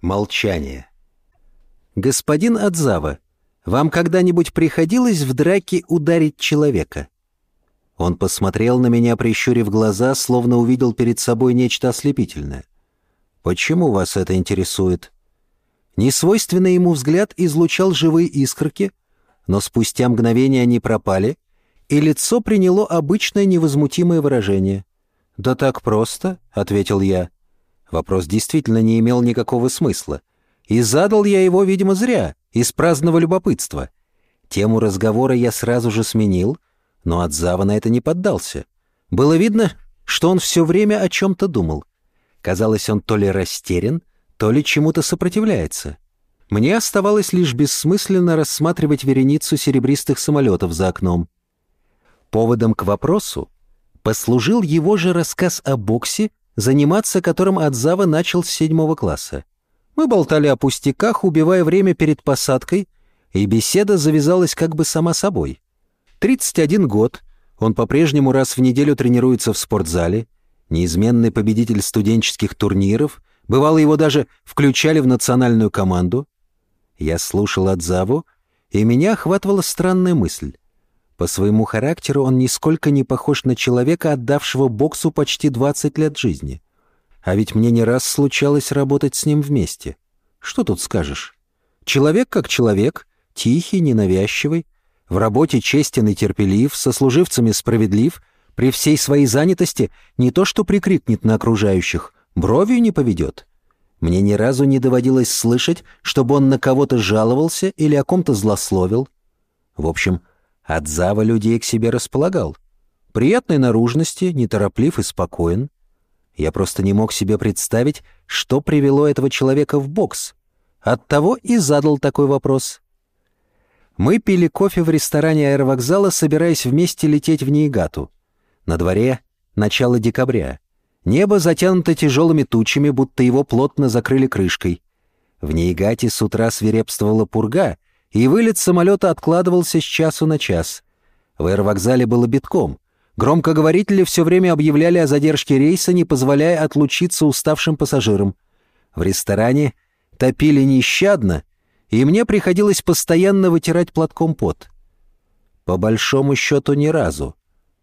Молчание. «Господин Адзава, вам когда-нибудь приходилось в драке ударить человека?» Он посмотрел на меня, прищурив глаза, словно увидел перед собой нечто ослепительное. «Почему вас это интересует?» Несвойственный ему взгляд излучал живые искорки, но спустя мгновение они пропали, и лицо приняло обычное невозмутимое выражение. «Да так просто», — ответил я. Вопрос действительно не имел никакого смысла. И задал я его, видимо, зря, из праздного любопытства. Тему разговора я сразу же сменил, но Адзава на это не поддался. Было видно, что он все время о чем-то думал. Казалось, он то ли растерян, то ли чему-то сопротивляется. Мне оставалось лишь бессмысленно рассматривать вереницу серебристых самолетов за окном. Поводом к вопросу послужил его же рассказ о боксе заниматься которым Адзава начал с седьмого класса. Мы болтали о пустяках, убивая время перед посадкой, и беседа завязалась как бы сама собой. 31 год, он по-прежнему раз в неделю тренируется в спортзале, неизменный победитель студенческих турниров, бывало его даже включали в национальную команду. Я слушал Адзаву, и меня охватывала странная мысль. По своему характеру он нисколько не похож на человека, отдавшего боксу почти 20 лет жизни. А ведь мне не раз случалось работать с ним вместе. Что тут скажешь? Человек как человек, тихий, ненавязчивый, в работе честен и терпелив, со служивцами справедлив, при всей своей занятости не то что прикрикнет на окружающих, бровью не поведет. Мне ни разу не доводилось слышать, чтобы он на кого-то жаловался или о ком-то злословил. В общем, Адзава людей к себе располагал. Приятной наружности, нетороплив и спокоен. Я просто не мог себе представить, что привело этого человека в бокс. Оттого и задал такой вопрос. Мы пили кофе в ресторане аэровокзала, собираясь вместе лететь в Ниигату. На дворе начало декабря. Небо затянуто тяжелыми тучами, будто его плотно закрыли крышкой. В Ниигате с утра свирепствовала пурга — и вылет самолета откладывался с часу на час. В аэровокзале было битком. Громкоговорители все время объявляли о задержке рейса, не позволяя отлучиться уставшим пассажирам. В ресторане топили нещадно, и мне приходилось постоянно вытирать платком пот. По большому счету ни разу.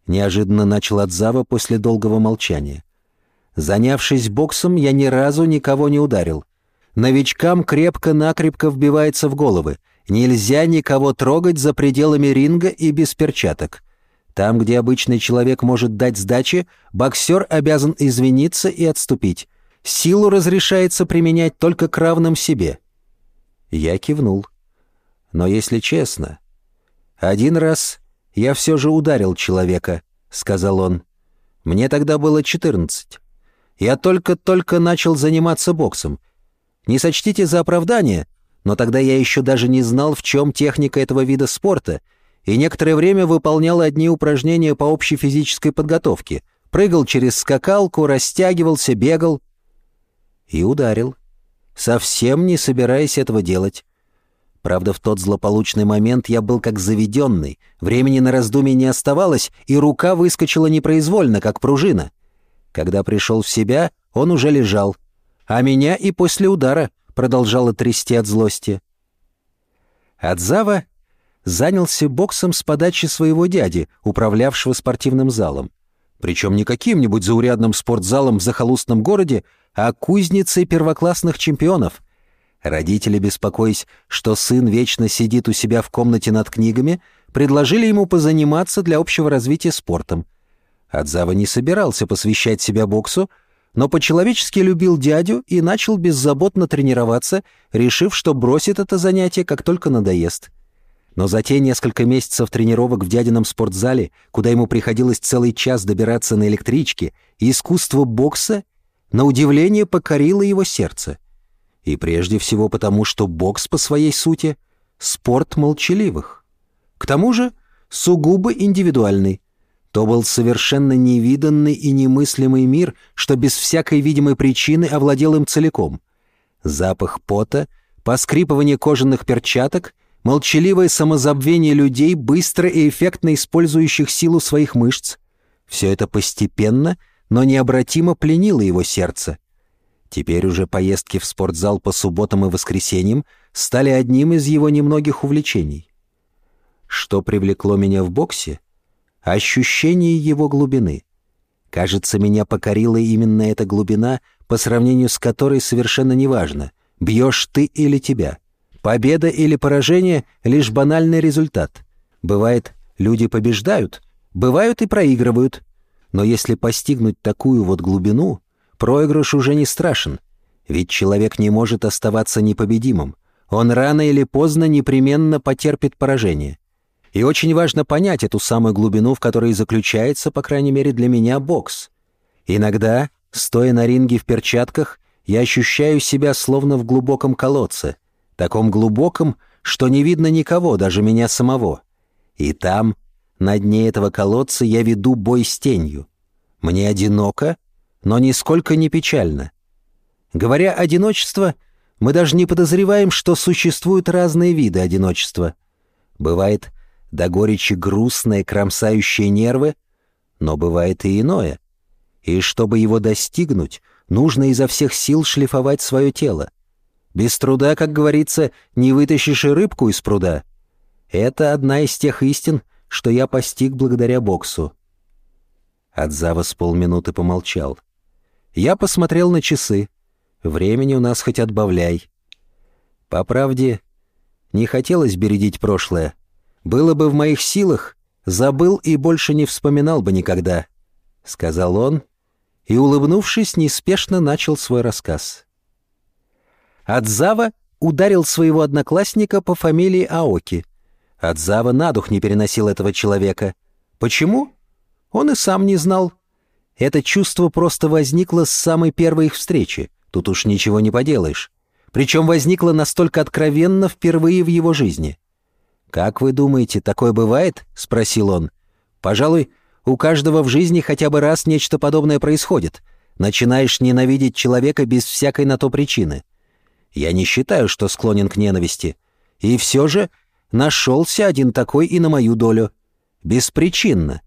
Неожиданно начал Отзава после долгого молчания. Занявшись боксом, я ни разу никого не ударил. Новичкам крепко-накрепко вбивается в головы — Нельзя никого трогать за пределами ринга и без перчаток. Там, где обычный человек может дать сдачи, боксер обязан извиниться и отступить. Силу разрешается применять только к равным себе. Я кивнул. Но если честно, один раз я все же ударил человека, сказал он. Мне тогда было 14. Я только-только начал заниматься боксом. Не сочтите за оправдание, но тогда я еще даже не знал, в чем техника этого вида спорта, и некоторое время выполнял одни упражнения по общей физической подготовке. Прыгал через скакалку, растягивался, бегал. И ударил. Совсем не собираясь этого делать. Правда, в тот злополучный момент я был как заведенный. Времени на раздумье не оставалось, и рука выскочила непроизвольно, как пружина. Когда пришел в себя, он уже лежал. А меня и после удара — продолжала трясти от злости. Адзава занялся боксом с подачи своего дяди, управлявшего спортивным залом. Причем не каким-нибудь заурядным спортзалом в захолустном городе, а кузницей первоклассных чемпионов. Родители, беспокоясь, что сын вечно сидит у себя в комнате над книгами, предложили ему позаниматься для общего развития спортом. Адзава не собирался посвящать себя боксу, но по-человечески любил дядю и начал беззаботно тренироваться, решив, что бросит это занятие, как только надоест. Но за те несколько месяцев тренировок в дядином спортзале, куда ему приходилось целый час добираться на электричке, искусство бокса, на удивление, покорило его сердце. И прежде всего потому, что бокс по своей сути — спорт молчаливых. К тому же сугубо индивидуальный. То был совершенно невиданный и немыслимый мир, что без всякой видимой причины овладел им целиком. Запах пота, поскрипывание кожаных перчаток, молчаливое самозабвение людей, быстро и эффектно использующих силу своих мышц. Все это постепенно, но необратимо пленило его сердце. Теперь уже поездки в спортзал по субботам и воскресеньям стали одним из его немногих увлечений. Что привлекло меня в боксе? Ощущение его глубины. Кажется, меня покорила именно эта глубина, по сравнению с которой совершенно неважно, бьешь ты или тебя. Победа или поражение — лишь банальный результат. Бывает, люди побеждают, бывают и проигрывают. Но если постигнуть такую вот глубину, проигрыш уже не страшен. Ведь человек не может оставаться непобедимым. Он рано или поздно непременно потерпит поражение. И очень важно понять эту самую глубину, в которой заключается, по крайней мере для меня, бокс. Иногда, стоя на ринге в перчатках, я ощущаю себя словно в глубоком колодце, таком глубоком, что не видно никого, даже меня самого. И там, на дне этого колодца, я веду бой с тенью. Мне одиноко, но нисколько не печально. Говоря «одиночество», мы даже не подозреваем, что существуют разные виды одиночества. Бывает до горечи грустное, кромсающее нервы, но бывает и иное. И чтобы его достигнуть, нужно изо всех сил шлифовать свое тело. Без труда, как говорится, не вытащишь и рыбку из пруда. Это одна из тех истин, что я постиг благодаря боксу. Адзава с полминуты помолчал. Я посмотрел на часы. Времени у нас хоть отбавляй. По правде, не хотелось бередить прошлое. Было бы в моих силах, забыл и больше не вспоминал бы никогда», — сказал он, и, улыбнувшись, неспешно начал свой рассказ. Адзава ударил своего одноклассника по фамилии Аоки. Адзава на дух не переносил этого человека. Почему? Он и сам не знал. Это чувство просто возникло с самой первой их встречи. Тут уж ничего не поделаешь. Причем возникло настолько откровенно впервые в его жизни. «Как вы думаете, такое бывает?» — спросил он. «Пожалуй, у каждого в жизни хотя бы раз нечто подобное происходит. Начинаешь ненавидеть человека без всякой на то причины. Я не считаю, что склонен к ненависти. И все же нашелся один такой и на мою долю. Беспричинно.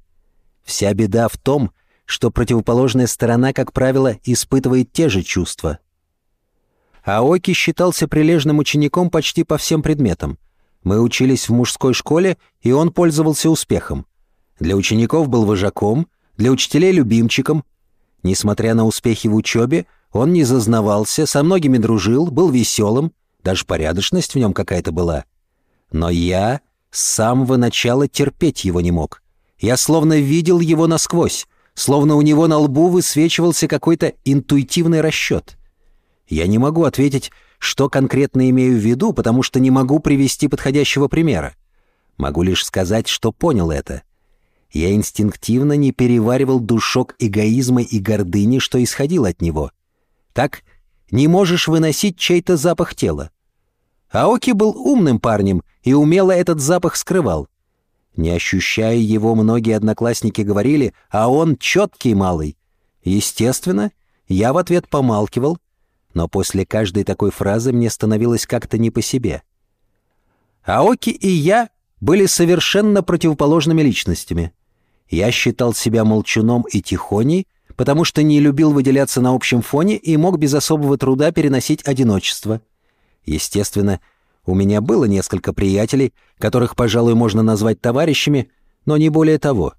Вся беда в том, что противоположная сторона, как правило, испытывает те же чувства. Аоки считался прилежным учеником почти по всем предметам — мы учились в мужской школе, и он пользовался успехом. Для учеников был вожаком, для учителей — любимчиком. Несмотря на успехи в учебе, он не зазнавался, со многими дружил, был веселым, даже порядочность в нем какая-то была. Но я с самого начала терпеть его не мог. Я словно видел его насквозь, словно у него на лбу высвечивался какой-то интуитивный расчет. Я не могу ответить, что конкретно имею в виду, потому что не могу привести подходящего примера. Могу лишь сказать, что понял это. Я инстинктивно не переваривал душок эгоизма и гордыни, что исходил от него. Так не можешь выносить чей-то запах тела. Аоки был умным парнем и умело этот запах скрывал. Не ощущая его, многие одноклассники говорили, а он четкий малый. Естественно, я в ответ помалкивал, но после каждой такой фразы мне становилось как-то не по себе. Аоки и я были совершенно противоположными личностями. Я считал себя молчуном и тихоней, потому что не любил выделяться на общем фоне и мог без особого труда переносить одиночество. Естественно, у меня было несколько приятелей, которых, пожалуй, можно назвать товарищами, но не более того.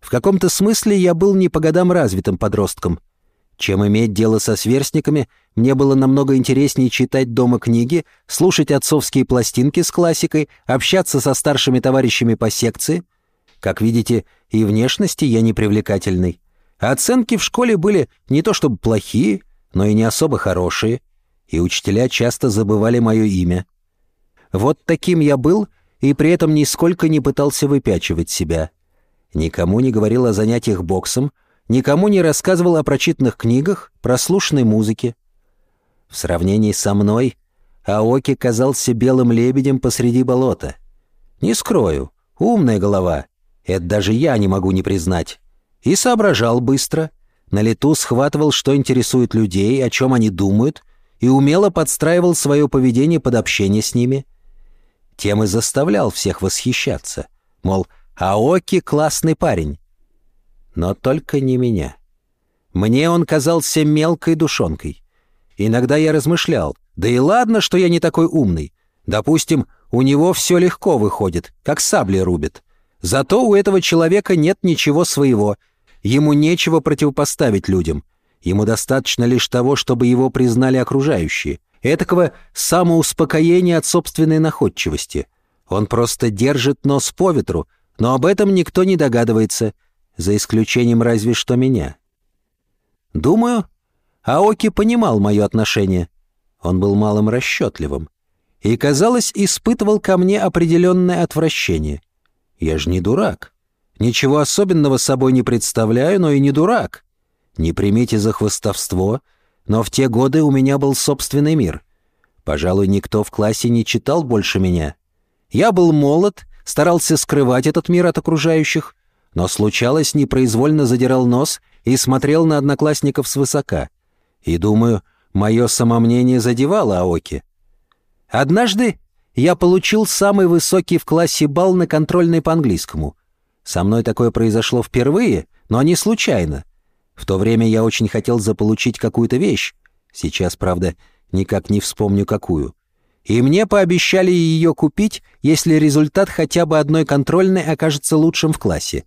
В каком-то смысле я был не по годам развитым подростком — чем иметь дело со сверстниками, мне было намного интереснее читать дома книги, слушать отцовские пластинки с классикой, общаться со старшими товарищами по секции. Как видите, и внешности я не привлекательный. Оценки в школе были не то чтобы плохие, но и не особо хорошие, и учителя часто забывали мое имя. Вот таким я был, и при этом нисколько не пытался выпячивать себя. Никому не говорил о занятиях боксом, никому не рассказывал о прочитанных книгах, прослушанной музыке. В сравнении со мной Аоки казался белым лебедем посреди болота. Не скрою, умная голова, это даже я не могу не признать. И соображал быстро, на лету схватывал, что интересует людей, о чем они думают, и умело подстраивал свое поведение под общение с ними. Тем и заставлял всех восхищаться. Мол, Аоки — классный парень. Но только не меня. Мне он казался мелкой душонкой. Иногда я размышлял, да и ладно, что я не такой умный. Допустим, у него все легко выходит, как сабли рубит. Зато у этого человека нет ничего своего. Ему нечего противопоставить людям. Ему достаточно лишь того, чтобы его признали окружающие. Этакого самоуспокоения от собственной находчивости. Он просто держит нос по ветру, но об этом никто не догадывается, за исключением разве что меня. Думаю, Аоки понимал мое отношение. Он был малым расчетливым. И, казалось, испытывал ко мне определенное отвращение. Я же не дурак. Ничего особенного собой не представляю, но и не дурак. Не примите за хвостовство, но в те годы у меня был собственный мир. Пожалуй, никто в классе не читал больше меня. Я был молод, старался скрывать этот мир от окружающих, но случалось, непроизвольно задирал нос и смотрел на одноклассников свысока. И, думаю, мое самомнение задевало Аоки. Однажды я получил самый высокий в классе балл на контрольной по английскому. Со мной такое произошло впервые, но не случайно. В то время я очень хотел заполучить какую-то вещь. Сейчас, правда, никак не вспомню какую. И мне пообещали ее купить, если результат хотя бы одной контрольной окажется лучшим в классе.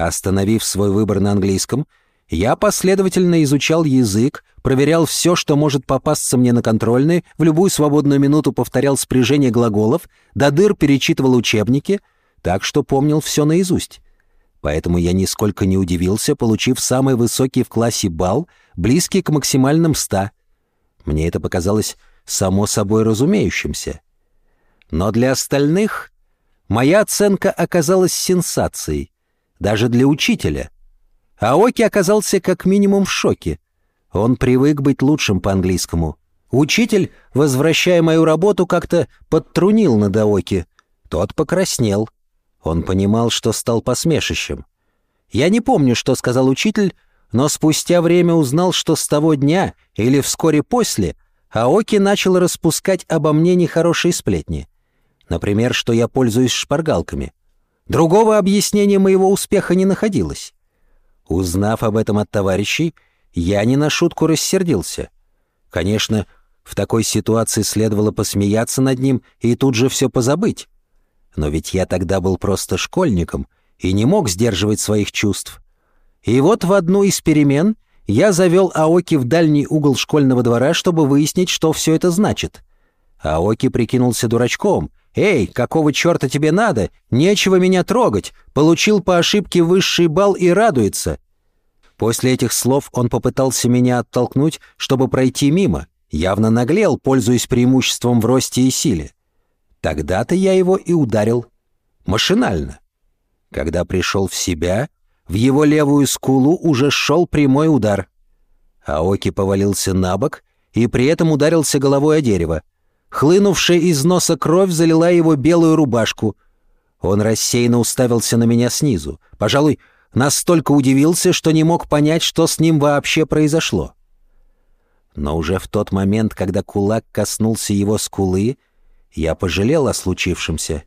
Остановив свой выбор на английском, я последовательно изучал язык, проверял все, что может попасться мне на контрольные, в любую свободную минуту повторял спряжение глаголов, до дыр перечитывал учебники, так что помнил все наизусть. Поэтому я нисколько не удивился, получив самый высокий в классе балл, близкий к максимальным ста. Мне это показалось само собой разумеющимся. Но для остальных моя оценка оказалась сенсацией, даже для учителя. Аоки оказался как минимум в шоке. Он привык быть лучшим по-английскому. Учитель, возвращая мою работу, как-то подтрунил на Аоки. Тот покраснел. Он понимал, что стал посмешищем. Я не помню, что сказал учитель, но спустя время узнал, что с того дня или вскоре после Аоки начал распускать обо мне нехорошие сплетни. Например, что я пользуюсь шпаргалками. Другого объяснения моего успеха не находилось. Узнав об этом от товарищей, я не на шутку рассердился. Конечно, в такой ситуации следовало посмеяться над ним и тут же все позабыть. Но ведь я тогда был просто школьником и не мог сдерживать своих чувств. И вот в одну из перемен я завел Аоки в дальний угол школьного двора, чтобы выяснить, что все это значит. Аоки прикинулся дурачком. «Эй, какого черта тебе надо? Нечего меня трогать. Получил по ошибке высший балл и радуется». После этих слов он попытался меня оттолкнуть, чтобы пройти мимо. Явно наглел, пользуясь преимуществом в росте и силе. Тогда-то я его и ударил. Машинально. Когда пришел в себя, в его левую скулу уже шел прямой удар. Аоки повалился на бок и при этом ударился головой о дерево. Хлынувшая из носа кровь залила его белую рубашку. Он рассеянно уставился на меня снизу. Пожалуй, настолько удивился, что не мог понять, что с ним вообще произошло. Но уже в тот момент, когда кулак коснулся его скулы, я пожалел о случившемся.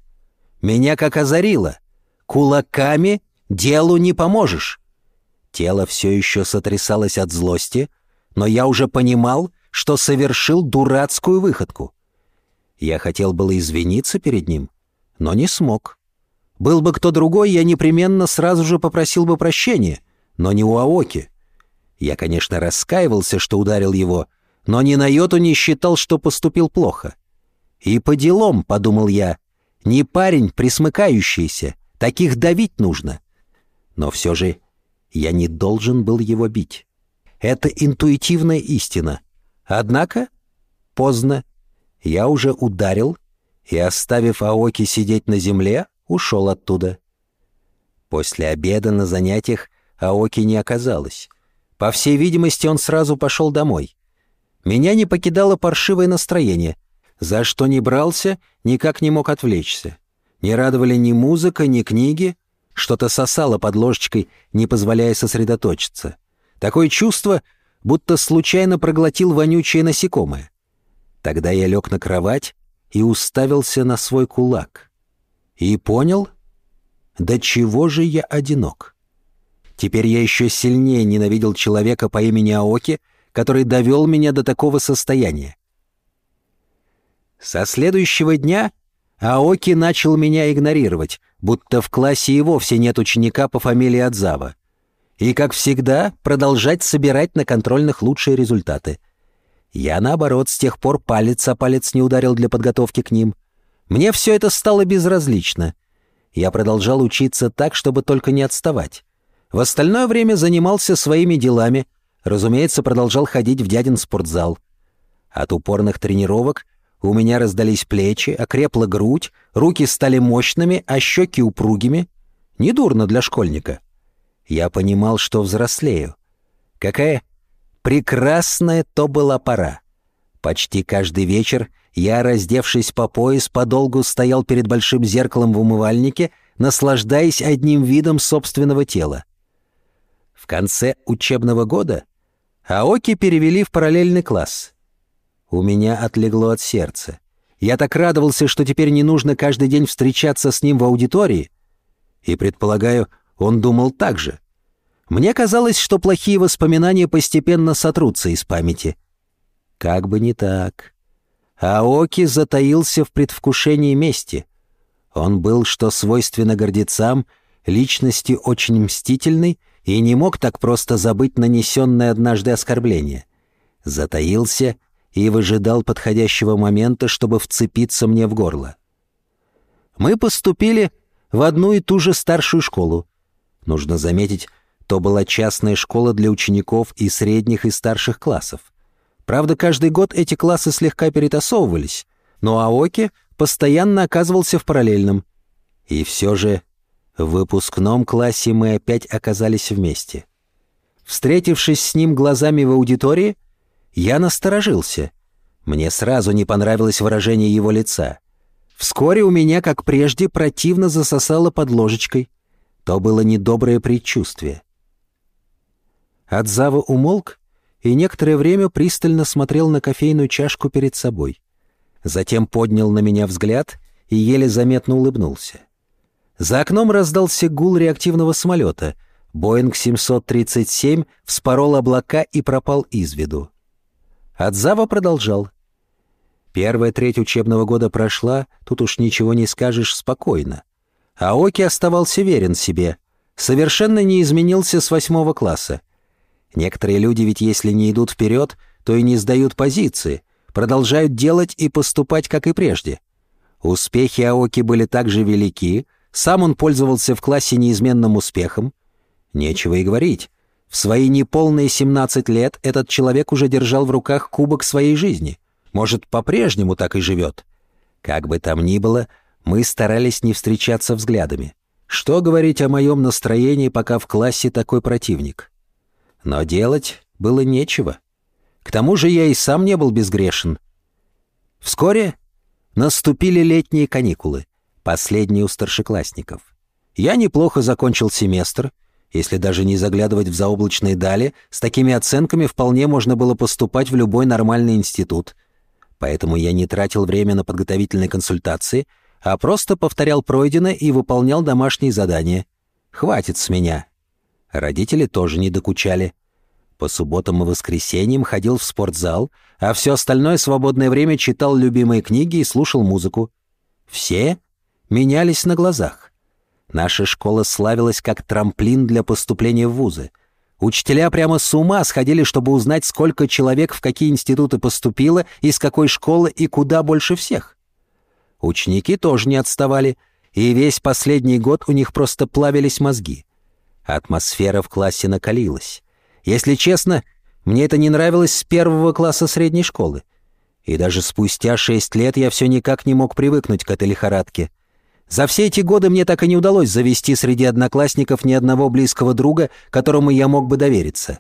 Меня как озарило. Кулаками делу не поможешь. Тело все еще сотрясалось от злости, но я уже понимал, что совершил дурацкую выходку. Я хотел было извиниться перед ним, но не смог. Был бы кто другой, я непременно сразу же попросил бы прощения, но не у Аоки. Я, конечно, раскаивался, что ударил его, но ни на йоту не считал, что поступил плохо. И по делам, подумал я, не парень присмыкающийся, таких давить нужно. Но все же я не должен был его бить. Это интуитивная истина. Однако поздно. Я уже ударил и, оставив Аоки сидеть на земле, ушел оттуда. После обеда на занятиях Аоки не оказалось. По всей видимости, он сразу пошел домой. Меня не покидало паршивое настроение. За что не брался, никак не мог отвлечься. Не радовали ни музыка, ни книги. Что-то сосало под ложечкой, не позволяя сосредоточиться. Такое чувство, будто случайно проглотил вонючее насекомое. Тогда я лег на кровать и уставился на свой кулак. И понял, до чего же я одинок. Теперь я еще сильнее ненавидел человека по имени Аоки, который довел меня до такого состояния. Со следующего дня Аоки начал меня игнорировать, будто в классе и вовсе нет ученика по фамилии Адзава. И, как всегда, продолжать собирать на контрольных лучшие результаты. Я, наоборот, с тех пор палец о палец не ударил для подготовки к ним. Мне все это стало безразлично. Я продолжал учиться так, чтобы только не отставать. В остальное время занимался своими делами, разумеется, продолжал ходить в дядин спортзал. От упорных тренировок у меня раздались плечи, окрепла грудь, руки стали мощными, а щеки упругими. Недурно для школьника. Я понимал, что взрослею. Какая прекрасная то была пора. Почти каждый вечер я, раздевшись по пояс, подолгу стоял перед большим зеркалом в умывальнике, наслаждаясь одним видом собственного тела. В конце учебного года Аоки перевели в параллельный класс. У меня отлегло от сердца. Я так радовался, что теперь не нужно каждый день встречаться с ним в аудитории. И, предполагаю, он думал так же. Мне казалось, что плохие воспоминания постепенно сотрутся из памяти. Как бы не так. Аоки затаился в предвкушении мести. Он был, что свойственно гордецам, личности очень мстительной и не мог так просто забыть нанесенное однажды оскорбление. Затаился и выжидал подходящего момента, чтобы вцепиться мне в горло. Мы поступили в одну и ту же старшую школу. Нужно заметить, то была частная школа для учеников и средних и старших классов. Правда, каждый год эти классы слегка перетасовывались, но Аоки постоянно оказывался в параллельном. И все же в выпускном классе мы опять оказались вместе. Встретившись с ним глазами в аудитории, я насторожился. Мне сразу не понравилось выражение его лица. Вскоре у меня, как прежде, противно засосало под ложечкой. То было недоброе предчувствие. Адзава умолк и некоторое время пристально смотрел на кофейную чашку перед собой. Затем поднял на меня взгляд и еле заметно улыбнулся. За окном раздался гул реактивного самолета. Боинг 737 вспорол облака и пропал из виду. Адзава продолжал. Первая треть учебного года прошла, тут уж ничего не скажешь спокойно. Аоки оставался верен себе. Совершенно не изменился с восьмого класса. Некоторые люди ведь если не идут вперед, то и не сдают позиции, продолжают делать и поступать, как и прежде. Успехи Аоки были также велики, сам он пользовался в классе неизменным успехом. Нечего и говорить. В свои неполные 17 лет этот человек уже держал в руках кубок своей жизни. Может, по-прежнему так и живет. Как бы там ни было, мы старались не встречаться взглядами. Что говорить о моем настроении, пока в классе такой противник? Но делать было нечего. К тому же я и сам не был безгрешен. Вскоре наступили летние каникулы последний у старшеклассников. Я неплохо закончил семестр, если даже не заглядывать в заоблачные дали, с такими оценками вполне можно было поступать в любой нормальный институт. Поэтому я не тратил время на подготовительные консультации, а просто повторял пройденное и выполнял домашние задания. Хватит с меня. Родители тоже не докучали. По субботам и воскресеньям ходил в спортзал, а все остальное свободное время читал любимые книги и слушал музыку. Все менялись на глазах. Наша школа славилась как трамплин для поступления в вузы. Учителя прямо с ума сходили, чтобы узнать, сколько человек в какие институты поступило, из какой школы и куда больше всех. Ученики тоже не отставали, и весь последний год у них просто плавились мозги. Атмосфера в классе накалилась. Если честно, мне это не нравилось с первого класса средней школы. И даже спустя шесть лет я все никак не мог привыкнуть к этой лихорадке — за все эти годы мне так и не удалось завести среди одноклассников ни одного близкого друга, которому я мог бы довериться.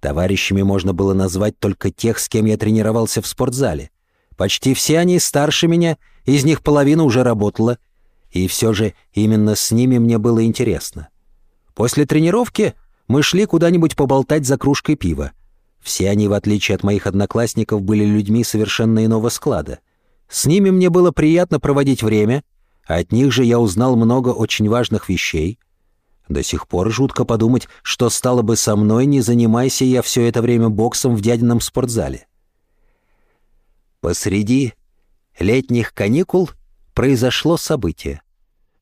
Товарищами можно было назвать только тех, с кем я тренировался в спортзале. Почти все они старше меня, из них половина уже работала. И все же именно с ними мне было интересно. После тренировки мы шли куда-нибудь поболтать за кружкой пива. Все они, в отличие от моих одноклассников, были людьми совершенно иного склада. С ними мне было приятно проводить время — от них же я узнал много очень важных вещей. До сих пор жутко подумать, что стало бы со мной, не занимайся я все это время боксом в дядином спортзале. Посреди летних каникул произошло событие.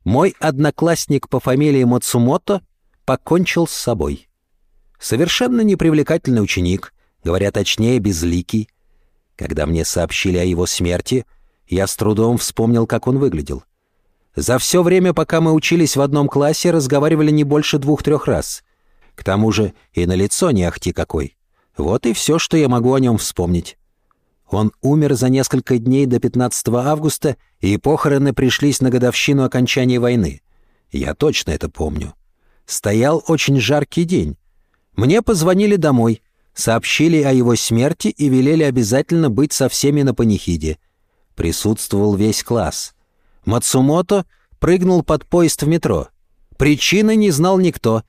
Мой одноклассник по фамилии Мацумото покончил с собой. Совершенно непривлекательный ученик, говоря точнее, безликий. Когда мне сообщили о его смерти, я с трудом вспомнил, как он выглядел. За все время, пока мы учились в одном классе, разговаривали не больше двух-трех раз. К тому же и на лицо не ахти какой. Вот и все, что я могу о нем вспомнить. Он умер за несколько дней до 15 августа, и похороны пришлись на годовщину окончания войны. Я точно это помню. Стоял очень жаркий день. Мне позвонили домой, сообщили о его смерти и велели обязательно быть со всеми на панихиде. Присутствовал весь класс — Мацумото прыгнул под поезд в метро. Причины не знал никто.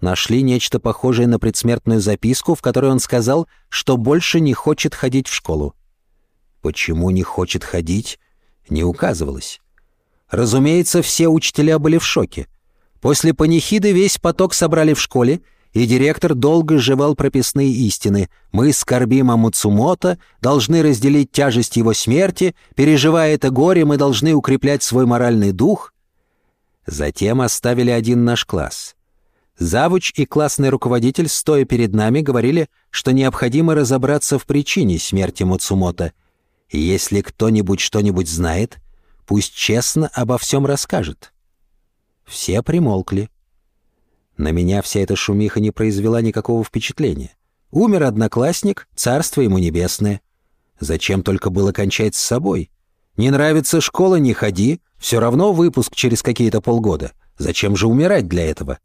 Нашли нечто похожее на предсмертную записку, в которой он сказал, что больше не хочет ходить в школу. Почему не хочет ходить, не указывалось. Разумеется, все учителя были в шоке. После панихиды весь поток собрали в школе — и директор долго жевал прописные истины. Мы скорбим о Муцумото, должны разделить тяжесть его смерти, переживая это горе, мы должны укреплять свой моральный дух. Затем оставили один наш класс. Завуч и классный руководитель, стоя перед нами, говорили, что необходимо разобраться в причине смерти Муцумото. Если кто-нибудь что-нибудь знает, пусть честно обо всем расскажет. Все примолкли. На меня вся эта шумиха не произвела никакого впечатления. Умер одноклассник, царство ему небесное. Зачем только было кончать с собой? Не нравится школа, не ходи, все равно выпуск через какие-то полгода. Зачем же умирать для этого?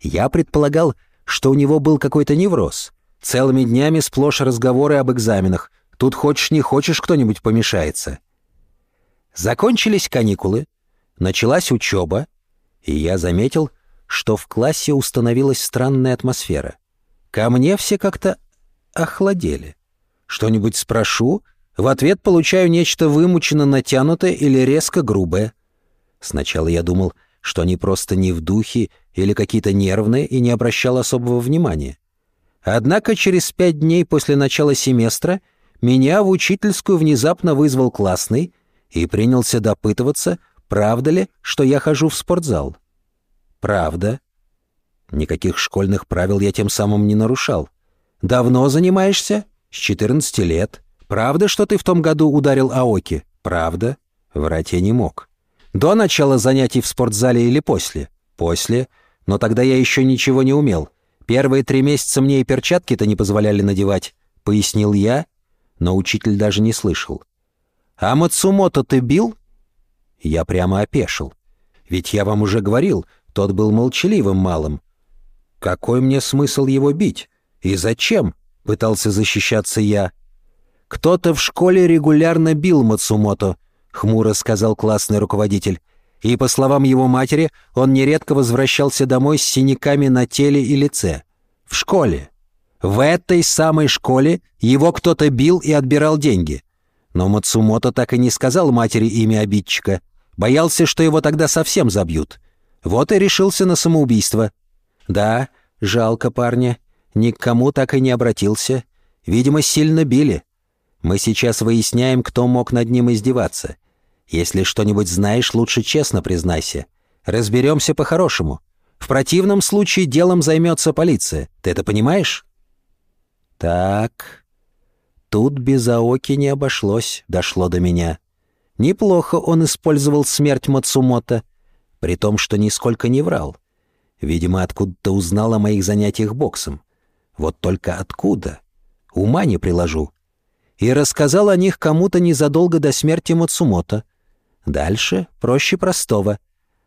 Я предполагал, что у него был какой-то невроз. Целыми днями сплошь разговоры об экзаменах. Тут хочешь не хочешь, кто-нибудь помешается. Закончились каникулы, началась учеба, и я заметил, что в классе установилась странная атмосфера. Ко мне все как-то охладели. Что-нибудь спрошу, в ответ получаю нечто вымученно натянутое или резко грубое. Сначала я думал, что они просто не в духе или какие-то нервные и не обращал особого внимания. Однако через пять дней после начала семестра меня в учительскую внезапно вызвал классный и принялся допытываться, правда ли, что я хожу в спортзал. «Правда?» Никаких школьных правил я тем самым не нарушал. «Давно занимаешься?» «С 14 лет». «Правда, что ты в том году ударил Аоки?» «Правда». Врать я не мог. «До начала занятий в спортзале или после?» «После. Но тогда я еще ничего не умел. Первые три месяца мне и перчатки-то не позволяли надевать», — пояснил я, но учитель даже не слышал. «А Мацумото ты бил?» Я прямо опешил. «Ведь я вам уже говорил, тот был молчаливым малым. «Какой мне смысл его бить? И зачем?» — пытался защищаться я. «Кто-то в школе регулярно бил Мацумото», — хмуро сказал классный руководитель. И, по словам его матери, он нередко возвращался домой с синяками на теле и лице. В школе. В этой самой школе его кто-то бил и отбирал деньги. Но Мацумото так и не сказал матери имя обидчика. Боялся, что его тогда совсем забьют. Вот и решился на самоубийство. Да, жалко парня. Ни к кому так и не обратился. Видимо, сильно били. Мы сейчас выясняем, кто мог над ним издеваться. Если что-нибудь знаешь, лучше честно признайся. Разберемся по-хорошему. В противном случае делом займется полиция. Ты это понимаешь? Так. Тут без Аоки не обошлось, дошло до меня. Неплохо он использовал смерть Мацумото — при том, что нисколько не врал. Видимо, откуда-то узнал о моих занятиях боксом. Вот только откуда? Ума не приложу. И рассказал о них кому-то незадолго до смерти Мацумото. Дальше проще простого.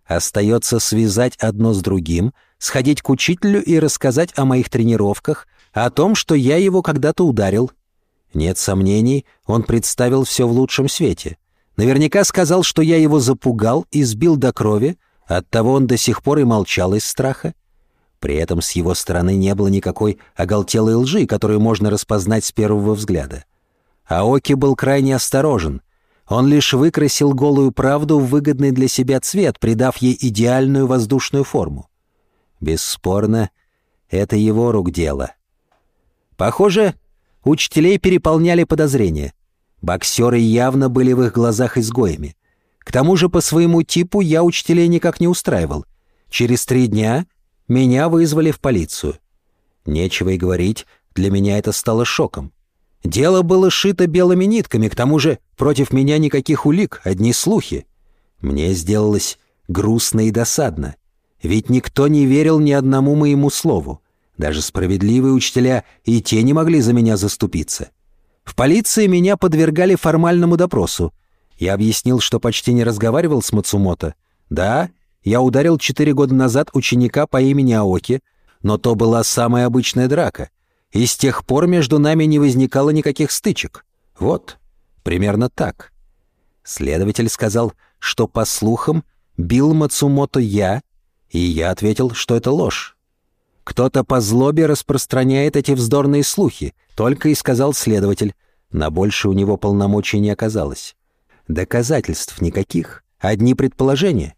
Остается связать одно с другим, сходить к учителю и рассказать о моих тренировках, о том, что я его когда-то ударил. Нет сомнений, он представил все в лучшем свете. Наверняка сказал, что я его запугал и сбил до крови, оттого он до сих пор и молчал из страха. При этом с его стороны не было никакой оголтелой лжи, которую можно распознать с первого взгляда. Аоки был крайне осторожен. Он лишь выкрасил голую правду в выгодный для себя цвет, придав ей идеальную воздушную форму. Бесспорно, это его рук дело. Похоже, учителей переполняли подозрения. Боксеры явно были в их глазах изгоями. К тому же по своему типу я учителей никак не устраивал. Через три дня меня вызвали в полицию. Нечего и говорить, для меня это стало шоком. Дело было шито белыми нитками, к тому же против меня никаких улик, одни слухи. Мне сделалось грустно и досадно. Ведь никто не верил ни одному моему слову. Даже справедливые учителя и те не могли за меня заступиться. В полиции меня подвергали формальному допросу. Я объяснил, что почти не разговаривал с Мацумото. Да, я ударил четыре года назад ученика по имени Аоки, но то была самая обычная драка. И с тех пор между нами не возникало никаких стычек. Вот, примерно так. Следователь сказал, что, по слухам, бил Мацумото я, и я ответил, что это ложь. Кто-то по злобе распространяет эти вздорные слухи, только и сказал следователь. На больше у него полномочий не оказалось. Доказательств никаких, одни предположения.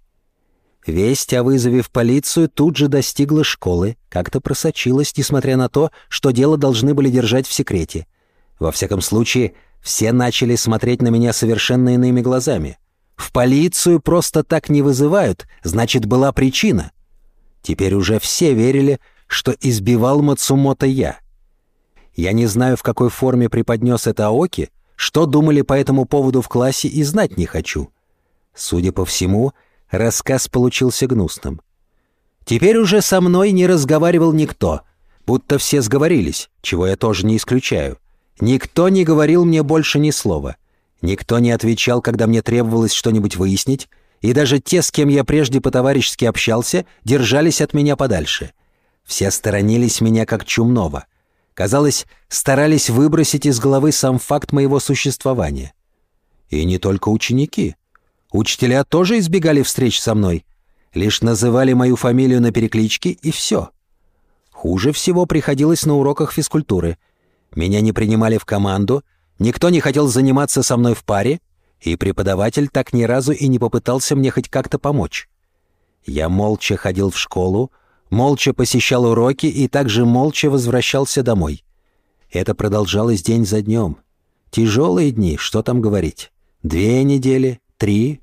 Весть о вызове в полицию тут же достигла школы, как-то просочилась, несмотря на то, что дело должны были держать в секрете. Во всяком случае, все начали смотреть на меня совершенно иными глазами. В полицию просто так не вызывают, значит, была причина. Теперь уже все верили, что избивал Мацумото я. Я не знаю, в какой форме преподнес это Аоки, что думали по этому поводу в классе и знать не хочу. Судя по всему, рассказ получился гнусным. Теперь уже со мной не разговаривал никто, будто все сговорились, чего я тоже не исключаю. Никто не говорил мне больше ни слова. Никто не отвечал, когда мне требовалось что-нибудь выяснить, и даже те, с кем я прежде по-товарищески общался, держались от меня подальше. Все сторонились меня как чумного. Казалось, старались выбросить из головы сам факт моего существования. И не только ученики. Учителя тоже избегали встреч со мной. Лишь называли мою фамилию на перекличке, и все. Хуже всего приходилось на уроках физкультуры. Меня не принимали в команду, Никто не хотел заниматься со мной в паре, и преподаватель так ни разу и не попытался мне хоть как-то помочь. Я молча ходил в школу, молча посещал уроки и также молча возвращался домой. Это продолжалось день за днем. Тяжелые дни, что там говорить. Две недели, три.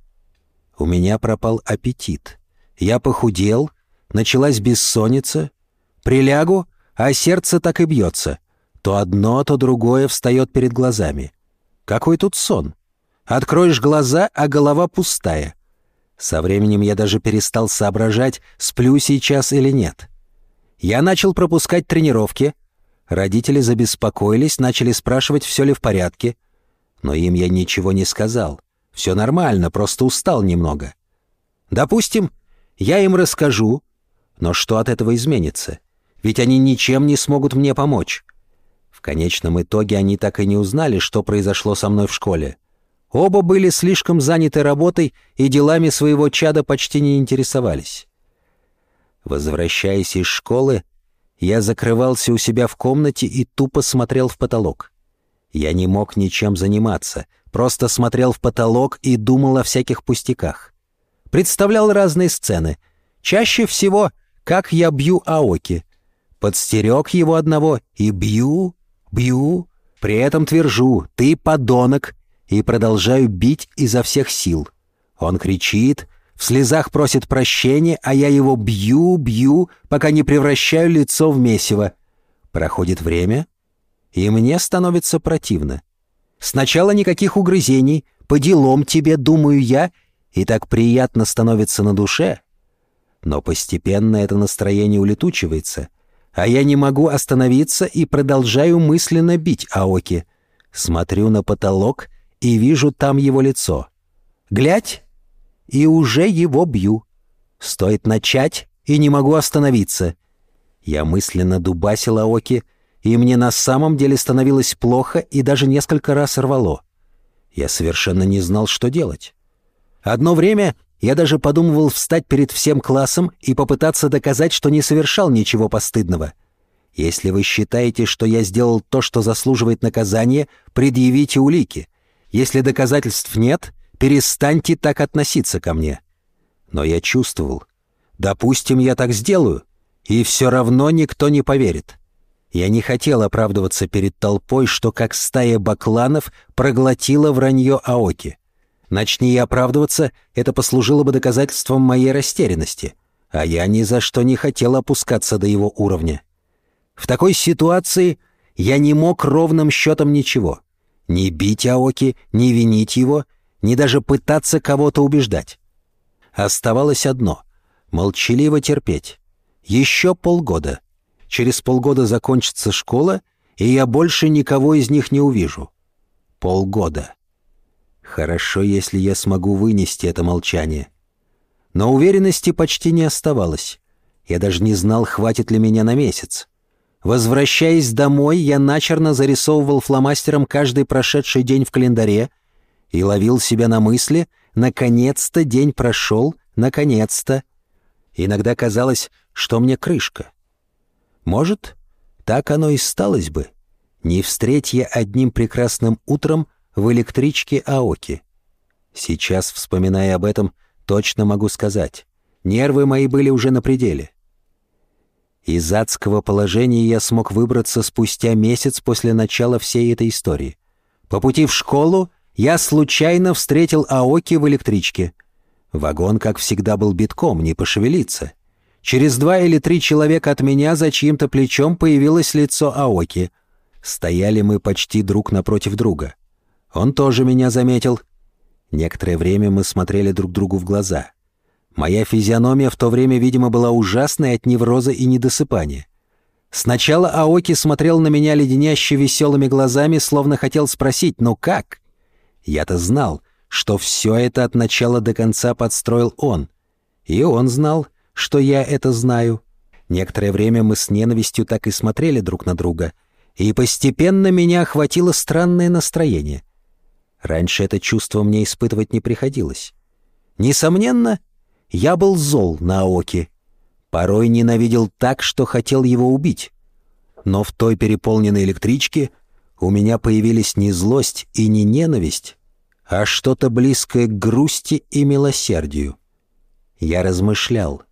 У меня пропал аппетит. Я похудел, началась бессонница. Прилягу, а сердце так и бьется — то одно, то другое встает перед глазами. Какой тут сон? Откроешь глаза, а голова пустая. Со временем я даже перестал соображать, сплю сейчас или нет. Я начал пропускать тренировки. Родители забеспокоились, начали спрашивать, все ли в порядке. Но им я ничего не сказал. Все нормально, просто устал немного. Допустим, я им расскажу, но что от этого изменится? Ведь они ничем не смогут мне помочь. В конечном итоге они так и не узнали, что произошло со мной в школе. Оба были слишком заняты работой и делами своего чада почти не интересовались. Возвращаясь из школы, я закрывался у себя в комнате и тупо смотрел в потолок. Я не мог ничем заниматься, просто смотрел в потолок и думал о всяких пустяках. Представлял разные сцены. Чаще всего, как я бью Аоки. Подстерег его одного и бью, Бью, при этом твержу «ты подонок» и продолжаю бить изо всех сил. Он кричит, в слезах просит прощения, а я его бью, бью, пока не превращаю лицо в месиво. Проходит время, и мне становится противно. Сначала никаких угрызений, по делам тебе, думаю я, и так приятно становится на душе. Но постепенно это настроение улетучивается — а я не могу остановиться и продолжаю мысленно бить Аоки. Смотрю на потолок и вижу там его лицо. Глядь, и уже его бью. Стоит начать, и не могу остановиться. Я мысленно дубасил Аоки, и мне на самом деле становилось плохо и даже несколько раз рвало. Я совершенно не знал, что делать. Одно время я даже подумывал встать перед всем классом и попытаться доказать, что не совершал ничего постыдного. Если вы считаете, что я сделал то, что заслуживает наказания, предъявите улики. Если доказательств нет, перестаньте так относиться ко мне. Но я чувствовал. Допустим, я так сделаю. и все равно никто не поверит. Я не хотел оправдываться перед толпой, что как стая бакланов проглотила вранье Аоки. Начни я оправдываться, это послужило бы доказательством моей растерянности, а я ни за что не хотел опускаться до его уровня. В такой ситуации я не мог ровным счетом ничего. Не бить Аоки, не винить его, не даже пытаться кого-то убеждать. Оставалось одно — молчаливо терпеть. Еще полгода — Через полгода закончится школа, и я больше никого из них не увижу. Полгода. Хорошо, если я смогу вынести это молчание. Но уверенности почти не оставалось. Я даже не знал, хватит ли меня на месяц. Возвращаясь домой, я начерно зарисовывал фломастером каждый прошедший день в календаре и ловил себя на мысли «наконец-то день прошел, наконец-то». Иногда казалось, что мне крышка. Может, так оно и сталось бы, не встреть я одним прекрасным утром в электричке Аоки. Сейчас, вспоминая об этом, точно могу сказать, нервы мои были уже на пределе. Из адского положения я смог выбраться спустя месяц после начала всей этой истории. По пути в школу я случайно встретил Аоки в электричке. Вагон, как всегда, был битком, не пошевелиться. Через два или три человека от меня за чьим-то плечом появилось лицо Аоки. Стояли мы почти друг напротив друга. Он тоже меня заметил. Некоторое время мы смотрели друг другу в глаза. Моя физиономия в то время, видимо, была ужасной от невроза и недосыпания. Сначала Аоки смотрел на меня леденяще веселыми глазами, словно хотел спросить «ну как?». Я-то знал, что все это от начала до конца подстроил он. И он знал, что я это знаю. Некоторое время мы с ненавистью так и смотрели друг на друга, и постепенно меня охватило странное настроение. Раньше это чувство мне испытывать не приходилось. Несомненно, я был зол на Аоки. Порой ненавидел так, что хотел его убить. Но в той переполненной электричке у меня появились не злость и не ненависть, а что-то близкое к грусти и милосердию. Я размышлял —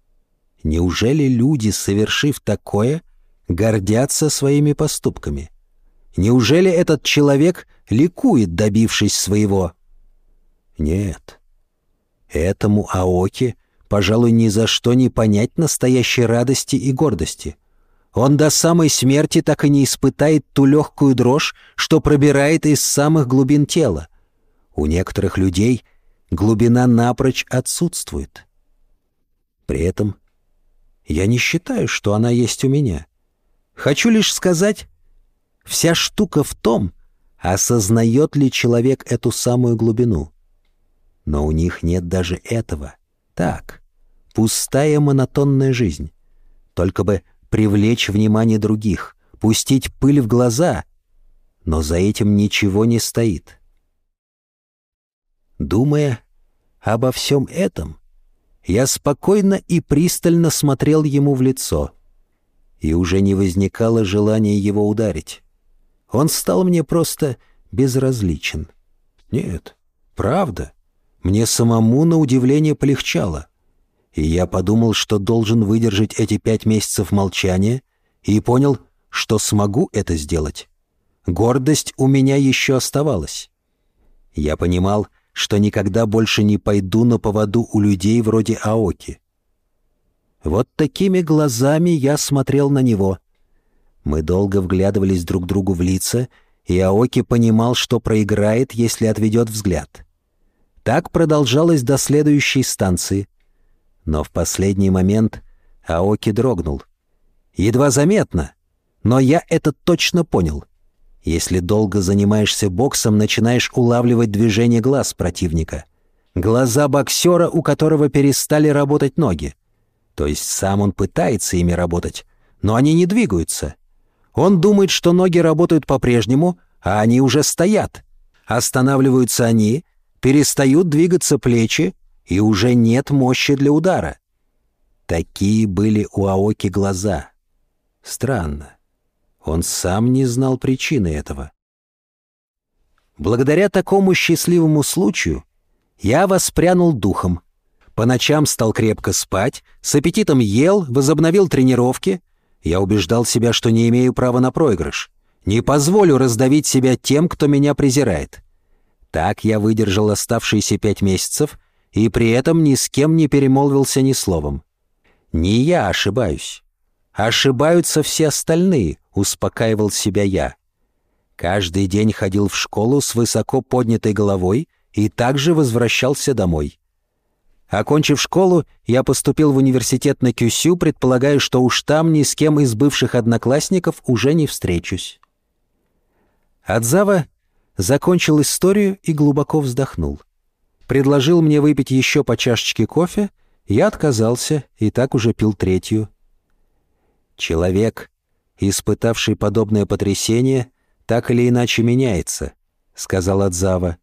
Неужели люди, совершив такое, гордятся своими поступками? Неужели этот человек ликует, добившись своего? Нет. Этому Аоки, пожалуй, ни за что не понять настоящей радости и гордости. Он до самой смерти так и не испытает ту легкую дрожь, что пробирает из самых глубин тела. У некоторых людей глубина напрочь отсутствует. При этом я не считаю, что она есть у меня. Хочу лишь сказать, вся штука в том, осознает ли человек эту самую глубину. Но у них нет даже этого. Так, пустая монотонная жизнь. Только бы привлечь внимание других, пустить пыль в глаза, но за этим ничего не стоит. Думая обо всем этом, я спокойно и пристально смотрел ему в лицо, и уже не возникало желания его ударить. Он стал мне просто безразличен. Нет, правда, мне самому на удивление полегчало, и я подумал, что должен выдержать эти пять месяцев молчания, и понял, что смогу это сделать. Гордость у меня еще оставалась. Я понимал, что никогда больше не пойду на поводу у людей вроде Аоки. Вот такими глазами я смотрел на него. Мы долго вглядывались друг другу в лица, и Аоки понимал, что проиграет, если отведет взгляд. Так продолжалось до следующей станции. Но в последний момент Аоки дрогнул. Едва заметно, но я это точно понял. Если долго занимаешься боксом, начинаешь улавливать движение глаз противника. Глаза боксера, у которого перестали работать ноги. То есть сам он пытается ими работать, но они не двигаются. Он думает, что ноги работают по-прежнему, а они уже стоят. Останавливаются они, перестают двигаться плечи, и уже нет мощи для удара. Такие были у Аоки глаза. Странно. Он сам не знал причины этого. Благодаря такому счастливому случаю я воспрянул духом. По ночам стал крепко спать, с аппетитом ел, возобновил тренировки. Я убеждал себя, что не имею права на проигрыш. Не позволю раздавить себя тем, кто меня презирает. Так я выдержал оставшиеся пять месяцев и при этом ни с кем не перемолвился ни словом. Не я ошибаюсь. Ошибаются все остальные, успокаивал себя я. Каждый день ходил в школу с высоко поднятой головой и также возвращался домой. Окончив школу, я поступил в университет на Кюсю, предполагая, что уж там ни с кем из бывших одноклассников уже не встречусь. Адзава закончил историю и глубоко вздохнул. Предложил мне выпить еще по чашечке кофе, я отказался и так уже пил третью. Человек, испытавший подобное потрясение, так или иначе меняется, сказал Адзава.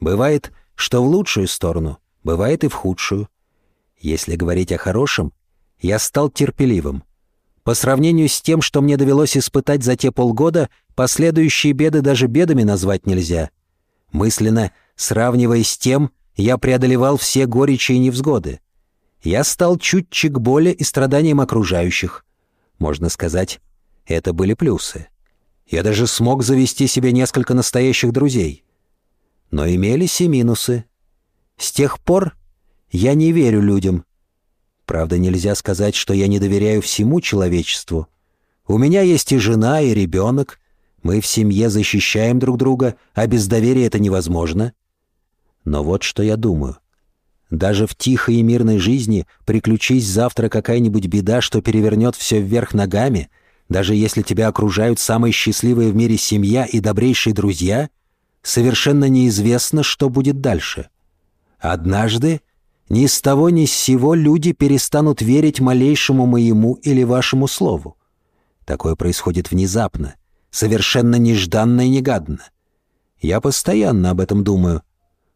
Бывает, что в лучшую сторону, бывает и в худшую. Если говорить о хорошем, я стал терпеливым. По сравнению с тем, что мне довелось испытать за те полгода, последующие беды даже бедами назвать нельзя. Мысленно, сравнивая с тем, я преодолевал все горечи и невзгоды. Я стал чутчик боли и страданиям окружающих. Можно сказать, это были плюсы. Я даже смог завести себе несколько настоящих друзей. Но имелись и минусы. С тех пор я не верю людям, Правда, нельзя сказать, что я не доверяю всему человечеству. У меня есть и жена, и ребенок. Мы в семье защищаем друг друга, а без доверия это невозможно. Но вот что я думаю. Даже в тихой и мирной жизни приключись завтра какая-нибудь беда, что перевернет все вверх ногами, даже если тебя окружают самые счастливые в мире семья и добрейшие друзья, совершенно неизвестно, что будет дальше. Однажды ни с того ни с сего люди перестанут верить малейшему моему или вашему слову. Такое происходит внезапно, совершенно нежданно и негадно. Я постоянно об этом думаю.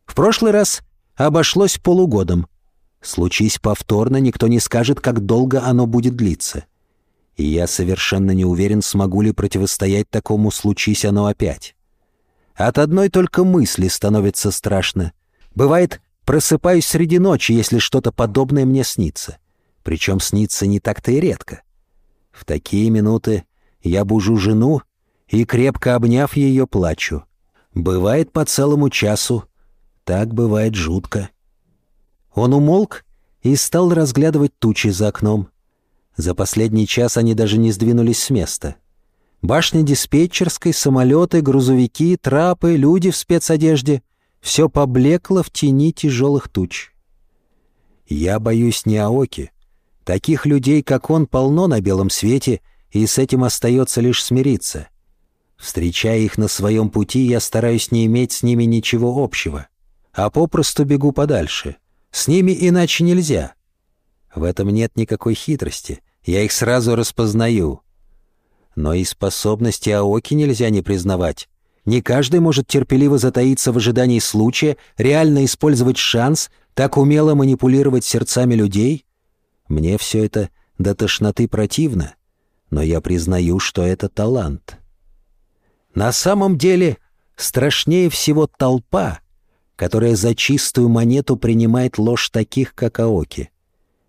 В прошлый раз обошлось полугодом. Случись повторно, никто не скажет, как долго оно будет длиться. И я совершенно не уверен, смогу ли противостоять такому случись оно опять. От одной только мысли становится страшно. Бывает, Просыпаюсь среди ночи, если что-то подобное мне снится. Причем снится не так-то и редко. В такие минуты я бужу жену и, крепко обняв ее, плачу. Бывает по целому часу. Так бывает жутко. Он умолк и стал разглядывать тучи за окном. За последний час они даже не сдвинулись с места. Башня диспетчерской, самолеты, грузовики, трапы, люди в спецодежде — все поблекло в тени тяжелых туч. Я боюсь не Аоки. Таких людей, как он, полно на белом свете, и с этим остается лишь смириться. Встречая их на своем пути, я стараюсь не иметь с ними ничего общего, а попросту бегу подальше. С ними иначе нельзя. В этом нет никакой хитрости, я их сразу распознаю. Но и способности Аоки нельзя не признавать. Не каждый может терпеливо затаиться в ожидании случая, реально использовать шанс, так умело манипулировать сердцами людей. Мне все это до тошноты противно, но я признаю, что это талант. На самом деле страшнее всего толпа, которая за чистую монету принимает ложь таких, как Аоки.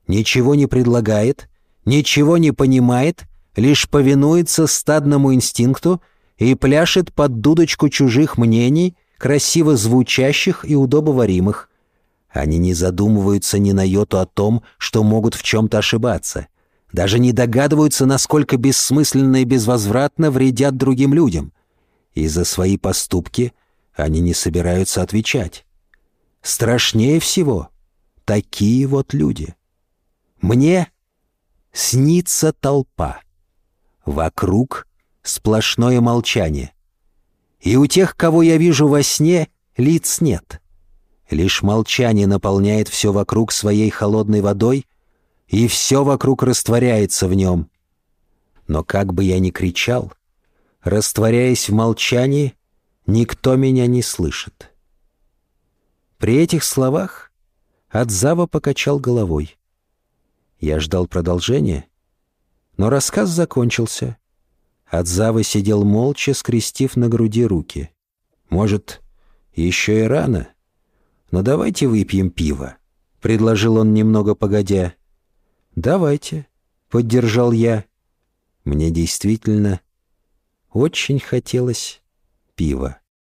Ничего не предлагает, ничего не понимает, лишь повинуется стадному инстинкту — и пляшет под дудочку чужих мнений, красиво звучащих и удобоваримых. Они не задумываются ни на йоту о том, что могут в чем-то ошибаться. Даже не догадываются, насколько бессмысленно и безвозвратно вредят другим людям. И за свои поступки они не собираются отвечать. Страшнее всего такие вот люди. Мне снится толпа. Вокруг сплошное молчание. И у тех, кого я вижу во сне, лиц нет. Лишь молчание наполняет все вокруг своей холодной водой, и все вокруг растворяется в нем. Но как бы я ни кричал, растворяясь в молчании, никто меня не слышит. При этих словах Адзава покачал головой. Я ждал продолжения, но рассказ закончился — Адзава сидел молча, скрестив на груди руки. «Может, еще и рано? Но давайте выпьем пиво. — предложил он немного погодя. «Давайте», — поддержал я. Мне действительно очень хотелось пива.